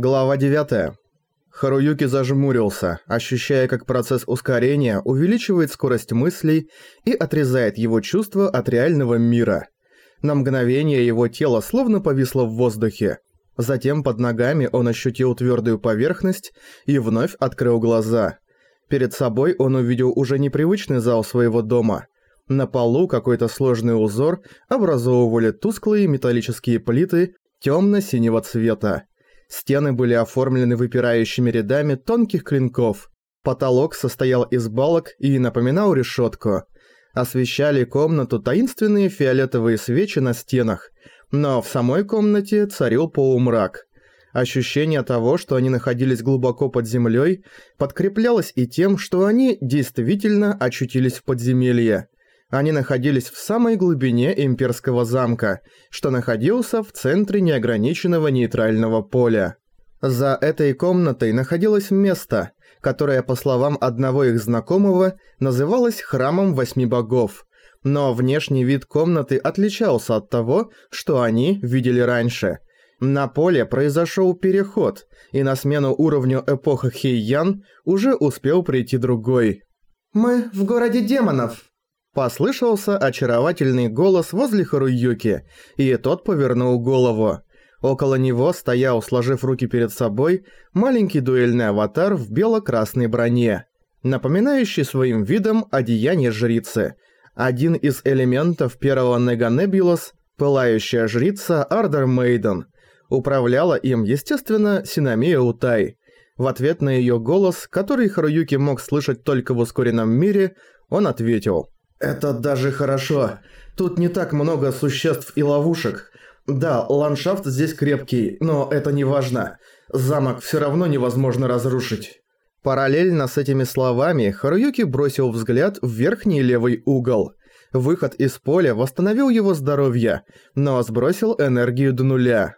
Глава 9. Харуюки зажмурился, ощущая, как процесс ускорения увеличивает скорость мыслей и отрезает его чувства от реального мира. На мгновение его тело словно повисло в воздухе. Затем под ногами он ощутил твердую поверхность и вновь открыл глаза. Перед собой он увидел уже непривычный зал своего дома. На полу какой-то сложный узор образовывали тусклые металлические плиты темно-синего цвета. Стены были оформлены выпирающими рядами тонких клинков. Потолок состоял из балок и напоминал решетку. Освещали комнату таинственные фиолетовые свечи на стенах, но в самой комнате царил полумрак. Ощущение того, что они находились глубоко под землей, подкреплялось и тем, что они действительно очутились в подземелье. Они находились в самой глубине имперского замка, что находился в центре неограниченного нейтрального поля. За этой комнатой находилось место, которое, по словам одного их знакомого, называлось Храмом Восьми Богов. Но внешний вид комнаты отличался от того, что они видели раньше. На поле произошел переход, и на смену уровню эпоха Хейян уже успел прийти другой. «Мы в городе демонов», Послышался очаровательный голос возле Харуюки, и тот повернул голову. Около него стоял, сложив руки перед собой, маленький дуэльный аватар в бело-красной броне, напоминающий своим видом одеяние жрицы. Один из элементов первого Неганебулос, пылающая жрица Ардер Мейден, управляла им, естественно, Синамия Утай. В ответ на её голос, который Харуюки мог слышать только в ускоренном мире, он ответил – это даже хорошо. Тут не так много существ и ловушек. Да, ландшафт здесь крепкий, но это не важно. Замок все равно невозможно разрушить. Параллельно с этими словами Харуюки бросил взгляд в верхний левый угол. Выход из поля восстановил его здоровье, но сбросил энергию до нуля.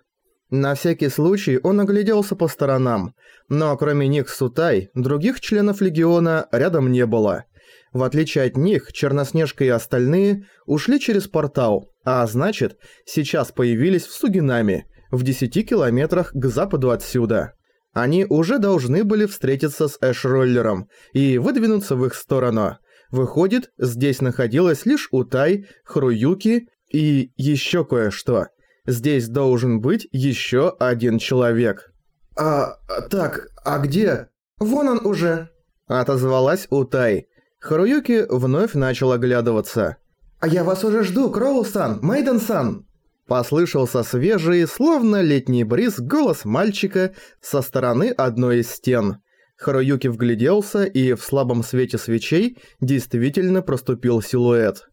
На всякий случай он огляделся по сторонам, но кроме них Сутай, других членов Легиона рядом не было. В отличие от них, Черноснежка и остальные ушли через портал, а значит, сейчас появились в Сугинами, в 10 километрах к западу отсюда. Они уже должны были встретиться с Эш-роллером и выдвинуться в их сторону. Выходит, здесь находилась лишь Утай, Хруюки и еще кое-что. Здесь должен быть еще один человек. «А, так, а где?» «Вон он уже», — отозвалась Утай. Харуюки вновь начал оглядываться. «А я вас уже жду, Кроул-сан, Мэйден-сан!» Послышался свежий, словно летний бриз, голос мальчика со стороны одной из стен. Харуюки вгляделся, и в слабом свете свечей действительно проступил силуэт.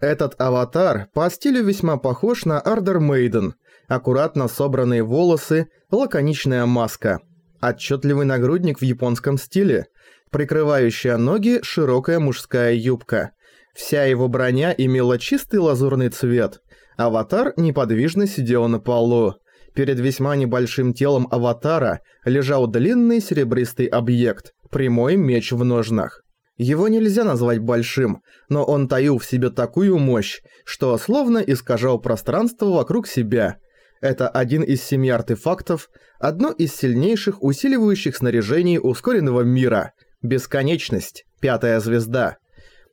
Этот аватар по стилю весьма похож на Ардер Мейден. Аккуратно собранные волосы, лаконичная маска. Отчетливый нагрудник в японском стиле – Прикрывающая ноги широкая мужская юбка. Вся его броня имела чистый лазурный цвет. Аватар неподвижно сидел на полу. Перед весьма небольшим телом аватара лежал длинный серебристый объект, прямой меч в ножнах. Его нельзя назвать большим, но он таил в себе такую мощь, что словно искажал пространство вокруг себя. Это один из семи артефактов, одно из сильнейших усиливающих снаряжений ускоренного мира – Бесконечность, пятая звезда.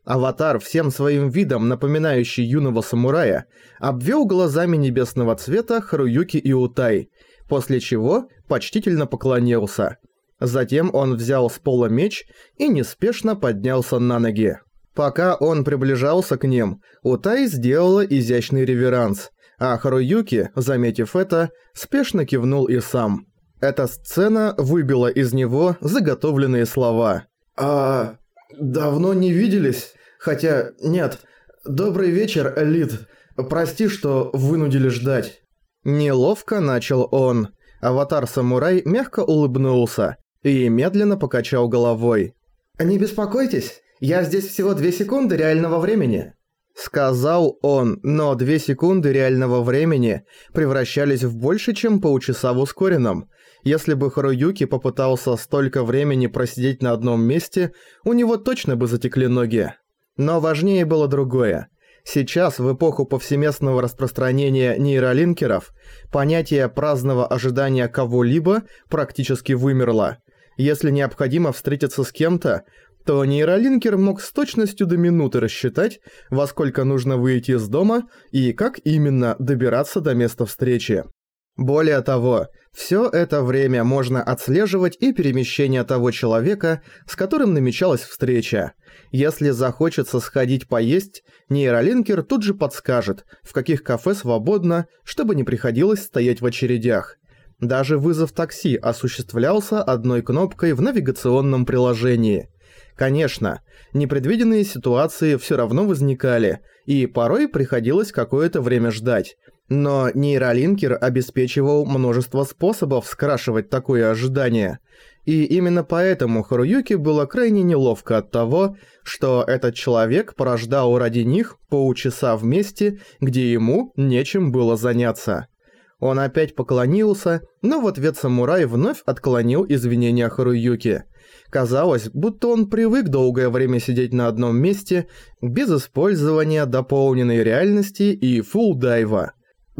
Аватар, всем своим видом напоминающий юного самурая, обвел глазами небесного цвета Харуюки и Утай, после чего почтительно поклонился. Затем он взял с пола меч и неспешно поднялся на ноги. Пока он приближался к ним, Утай сделала изящный реверанс, а Харуюки, заметив это, спешно кивнул и сам. Эта сцена выбила из него заготовленные слова. «А... давно не виделись? Хотя, нет. Добрый вечер, Элит. Прости, что вынудили ждать». Неловко начал он. Аватар-самурай мягко улыбнулся и медленно покачал головой. «Не беспокойтесь, я здесь всего две секунды реального времени». Сказал он, но две секунды реального времени превращались в больше, чем полчаса в ускоренном. Если бы Харуюки попытался столько времени просидеть на одном месте, у него точно бы затекли ноги. Но важнее было другое. Сейчас, в эпоху повсеместного распространения нейролинкеров, понятие праздного ожидания кого-либо практически вымерло. Если необходимо встретиться с кем-то, то нейролинкер мог с точностью до минуты рассчитать, во сколько нужно выйти из дома и как именно добираться до места встречи. Более того, все это время можно отслеживать и перемещение того человека, с которым намечалась встреча. Если захочется сходить поесть, нейролинкер тут же подскажет, в каких кафе свободно, чтобы не приходилось стоять в очередях. Даже вызов такси осуществлялся одной кнопкой в навигационном приложении. Конечно, непредвиденные ситуации все равно возникали, и порой приходилось какое-то время ждать – но нейролинкер обеспечивал множество способов скрашивать такое ожидание. И именно поэтому Харуюки было крайне неловко от того, что этот человек порождал ради них полчаса вместе, где ему нечем было заняться. Он опять поклонился, но в ответ самурай вновь отклонил извинения Харуюки. Казалось, будто он привык долгое время сидеть на одном месте, без использования дополненной реальности и фулл-дайва.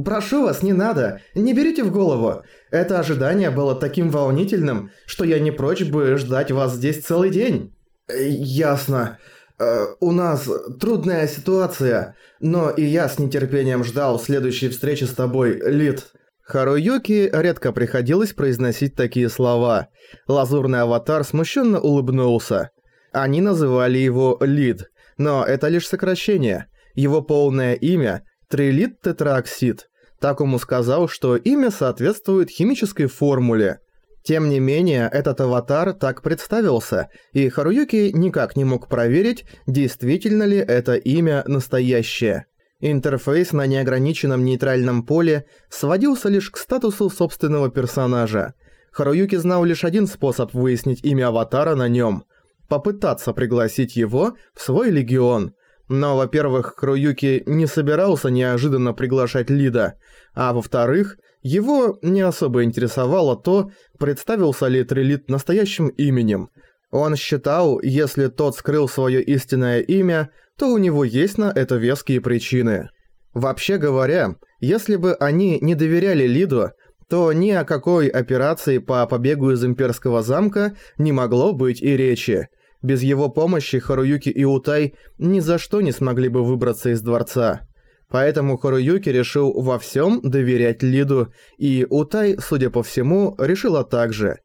«Прошу вас, не надо, не берите в голову. Это ожидание было таким волнительным, что я не прочь бы ждать вас здесь целый день». «Ясно. Э, у нас трудная ситуация, но и я с нетерпением ждал следующей встречи с тобой, Лид». Харуюки редко приходилось произносить такие слова. Лазурный аватар смущенно улыбнулся. Они называли его Лид, но это лишь сокращение. Его полное имя – Трилит Тетраоксид. Такому сказал, что имя соответствует химической формуле. Тем не менее, этот аватар так представился, и Харуюки никак не мог проверить, действительно ли это имя настоящее. Интерфейс на неограниченном нейтральном поле сводился лишь к статусу собственного персонажа. Харуюки знал лишь один способ выяснить имя аватара на нем – попытаться пригласить его в свой легион – но, во-первых, Круюки не собирался неожиданно приглашать Лида, а во-вторых, его не особо интересовало то, представился ли Трилит настоящим именем. Он считал, если тот скрыл свое истинное имя, то у него есть на это веские причины. Вообще говоря, если бы они не доверяли Лиду, то ни о какой операции по побегу из имперского замка не могло быть и речи – без его помощи Харуюки и Утай ни за что не смогли бы выбраться из дворца. Поэтому Харуюки решил во всем доверять Лиду, и Утай, судя по всему, решила так же.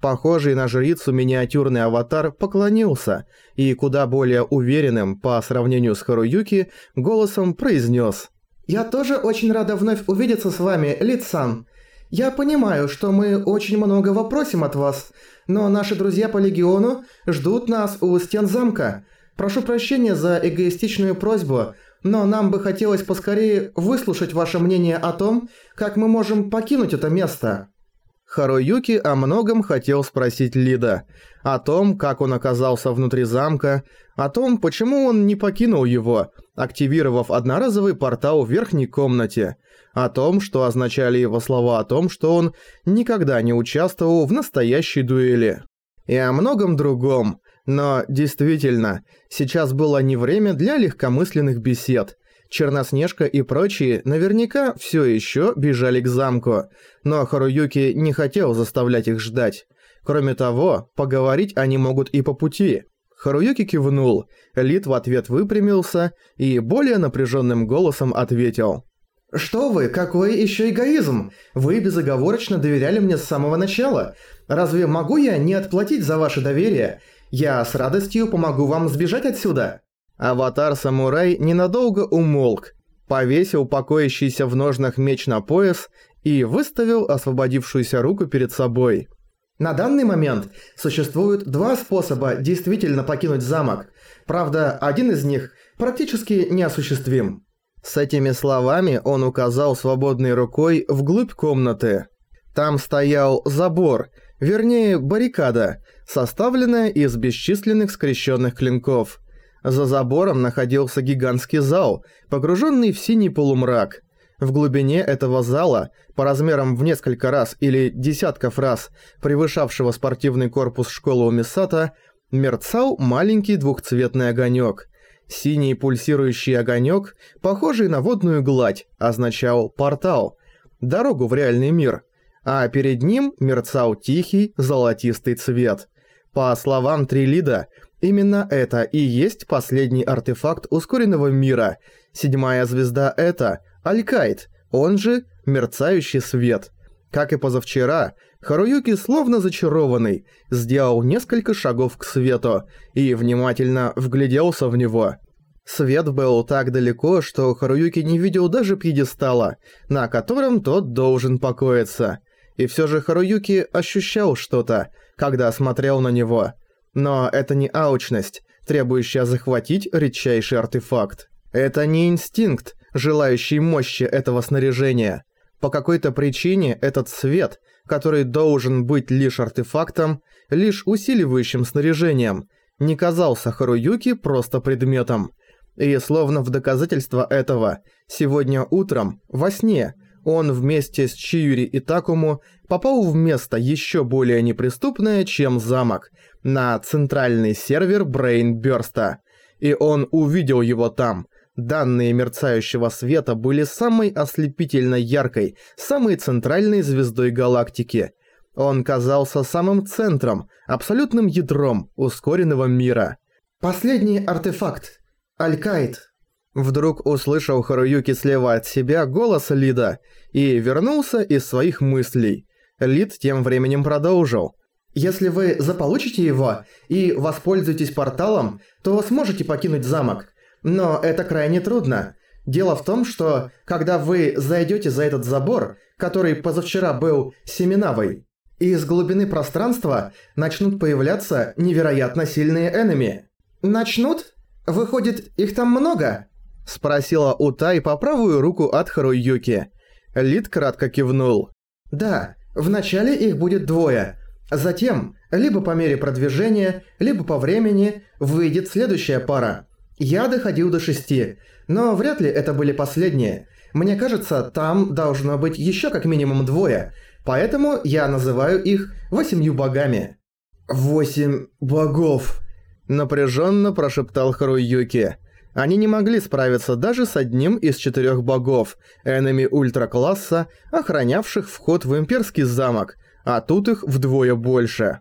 Похожий на жрицу миниатюрный аватар поклонился и куда более уверенным по сравнению с Харуюки голосом произнес «Я тоже очень рада вновь увидеться с вами, Лид-сан. Я понимаю, что мы очень многого просим от вас, но наши друзья по Легиону ждут нас у стен замка. Прошу прощения за эгоистичную просьбу, но нам бы хотелось поскорее выслушать ваше мнение о том, как мы можем покинуть это место». Харуюки о многом хотел спросить Лида. О том, как он оказался внутри замка, о том, почему он не покинул его, активировав одноразовый портал в верхней комнате, о том, что означали его слова о том, что он никогда не участвовал в настоящей дуэли. И о многом другом. Но действительно, сейчас было не время для легкомысленных бесед – Черноснежка и прочие наверняка все еще бежали к замку, но Харуюки не хотел заставлять их ждать. Кроме того, поговорить они могут и по пути. Харуюки кивнул, Лид в ответ выпрямился и более напряженным голосом ответил. «Что вы, какой еще эгоизм? Вы безоговорочно доверяли мне с самого начала. Разве могу я не отплатить за ваше доверие? Я с радостью помогу вам сбежать отсюда». Аватар-самурай ненадолго умолк, повесил покоящийся в ножнах меч на пояс и выставил освободившуюся руку перед собой. На данный момент существует два способа действительно покинуть замок. Правда, один из них практически неосуществим. С этими словами он указал свободной рукой вглубь комнаты. Там стоял забор, вернее баррикада, составленная из бесчисленных скрещенных клинков – за забором находился гигантский зал, погруженный в синий полумрак. В глубине этого зала, по размерам в несколько раз или десятков раз превышавшего спортивный корпус школы у Мисата, мерцал маленький двухцветный огонек. Синий пульсирующий огонек, похожий на водную гладь, означал «портал», дорогу в реальный мир, а перед ним мерцал тихий золотистый цвет. По словам Трилида, именно это и есть последний артефакт ускоренного мира. Седьмая звезда это Алькайт, он же мерцающий свет. Как и позавчера, Харуюки, словно зачарованный, сделал несколько шагов к свету и внимательно вгляделся в него. Свет был так далеко, что Харуюки не видел даже пьедестала, на котором тот должен покоиться. И все же Харуюки ощущал что-то, когда смотрел на него. Но это не аучность, требующая захватить редчайший артефакт. Это не инстинкт, желающий мощи этого снаряжения. По какой-то причине этот свет, который должен быть лишь артефактом, лишь усиливающим снаряжением, не казался Харуюки просто предметом. И словно в доказательство этого, сегодня утром, во сне, он вместе с Чиюри и Такому попал в место еще более неприступное, чем замок, на центральный сервер Брейнбёрста. И он увидел его там. Данные мерцающего света были самой ослепительно яркой, самой центральной звездой галактики. Он казался самым центром, абсолютным ядром ускоренного мира. Последний артефакт. Алькаид. Вдруг услышал Харуюки слева от себя голос Лида и вернулся из своих мыслей. Лид тем временем продолжил. «Если вы заполучите его и воспользуетесь порталом, то сможете покинуть замок. Но это крайне трудно. Дело в том, что когда вы зайдете за этот забор, который позавчера был семенавой, из глубины пространства начнут появляться невероятно сильные энеми. Начнут? Выходит, их там много?» Спросила Утай по правую руку от Харуюки. Лид кратко кивнул. «Да, вначале их будет двое. Затем, либо по мере продвижения, либо по времени, выйдет следующая пара. Я доходил до шести, но вряд ли это были последние. Мне кажется, там должно быть еще как минимум двое, поэтому я называю их восемью богами». «Восемь богов», – напряженно прошептал Харуюки. Они не могли справиться даже с одним из четырех богов, энеми ультракласса, охранявших вход в имперский замок, а тут их вдвое больше.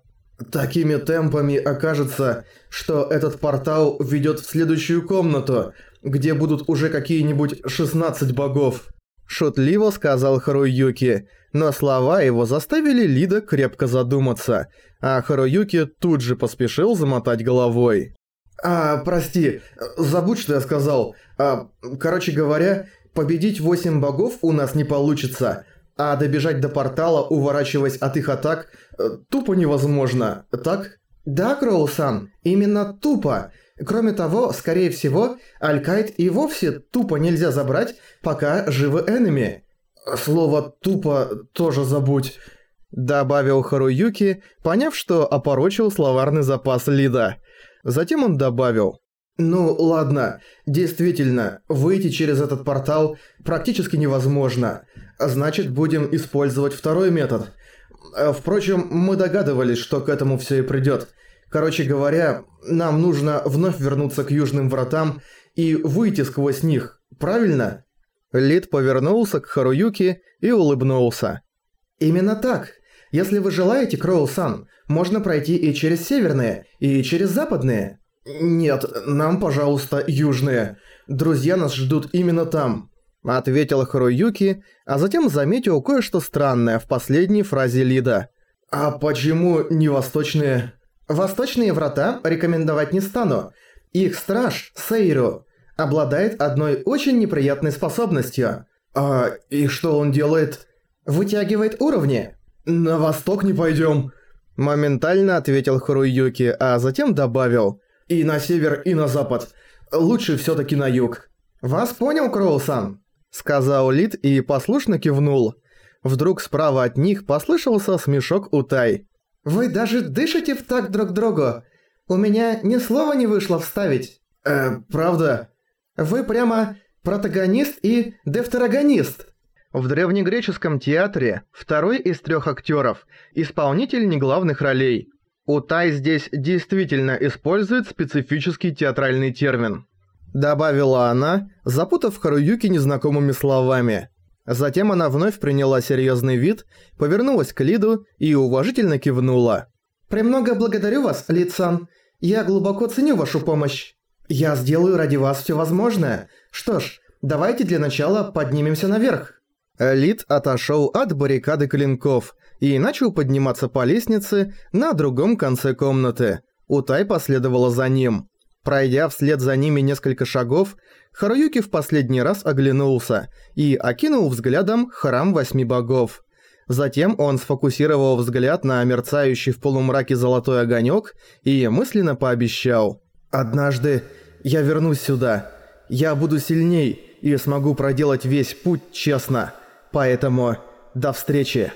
Такими темпами окажется, что этот портал ведет в следующую комнату, где будут уже какие-нибудь 16 богов. Шутливо сказал Харуюки, но слова его заставили Лида крепко задуматься, а Харуюки тут же поспешил замотать головой. «А, прости, забудь, что я сказал. А, короче говоря, победить восемь богов у нас не получится, а добежать до портала, уворачиваясь от их атак, э, тупо невозможно, так?» «Да, Кроусан, именно тупо. Кроме того, скорее всего, Алькайт и вовсе тупо нельзя забрать, пока живы энеми». «Слово «тупо» тоже забудь», — добавил Харуюки, поняв, что опорочил словарный запас Лида. Затем он добавил. «Ну, ладно. Действительно, выйти через этот портал практически невозможно. Значит, будем использовать второй метод. Э, впрочем, мы догадывались, что к этому все и придет. Короче говоря, нам нужно вновь вернуться к южным вратам и выйти сквозь них, правильно?» Лид повернулся к Харуюке и улыбнулся. «Именно так. Если вы желаете, Кроу-сан, можно пройти и через северные, и через западные. Нет, нам, пожалуйста, южные. Друзья нас ждут именно там. Ответил Харуюки, а затем заметил кое-что странное в последней фразе Лида. А почему не восточные? Восточные врата рекомендовать не стану. Их страж, Сейру, обладает одной очень неприятной способностью. А и что он делает? Вытягивает уровни. «На восток не пойдем», – моментально ответил Харуюки, а затем добавил «И на север, и на запад. Лучше все таки на юг». «Вас понял, Кроусан?» – сказал Лид и послушно кивнул. Вдруг справа от них послышался смешок Утай. «Вы даже дышите в так друг другу. У меня ни слова не вышло вставить». «Э, правда?» «Вы прямо протагонист и дефтерогонист». В древнегреческом театре второй из трех актеров, исполнитель неглавных ролей. Утай здесь действительно использует специфический театральный термин. Добавила она, запутав Харуюки незнакомыми словами. Затем она вновь приняла серьезный вид, повернулась к Лиду и уважительно кивнула. «Премного благодарю вас, Лид-сан. Я глубоко ценю вашу помощь. Я сделаю ради вас все возможное. Что ж, давайте для начала поднимемся наверх». Лид отошел от баррикады клинков и начал подниматься по лестнице на другом конце комнаты. Утай последовала за ним. Пройдя вслед за ними несколько шагов, Харуюки в последний раз оглянулся и окинул взглядом храм восьми богов. Затем он сфокусировал взгляд на мерцающий в полумраке золотой огонек и мысленно пообещал. «Однажды я вернусь сюда. Я буду сильней и смогу проделать весь путь честно. Поэтому до встречи».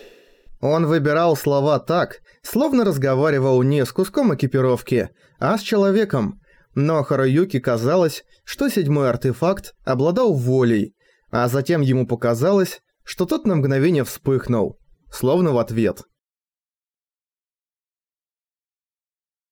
Он выбирал слова так, словно разговаривал не с куском экипировки, а с человеком – но Харуюки казалось, что седьмой артефакт обладал волей, а затем ему показалось, что тот на мгновение вспыхнул, словно в ответ –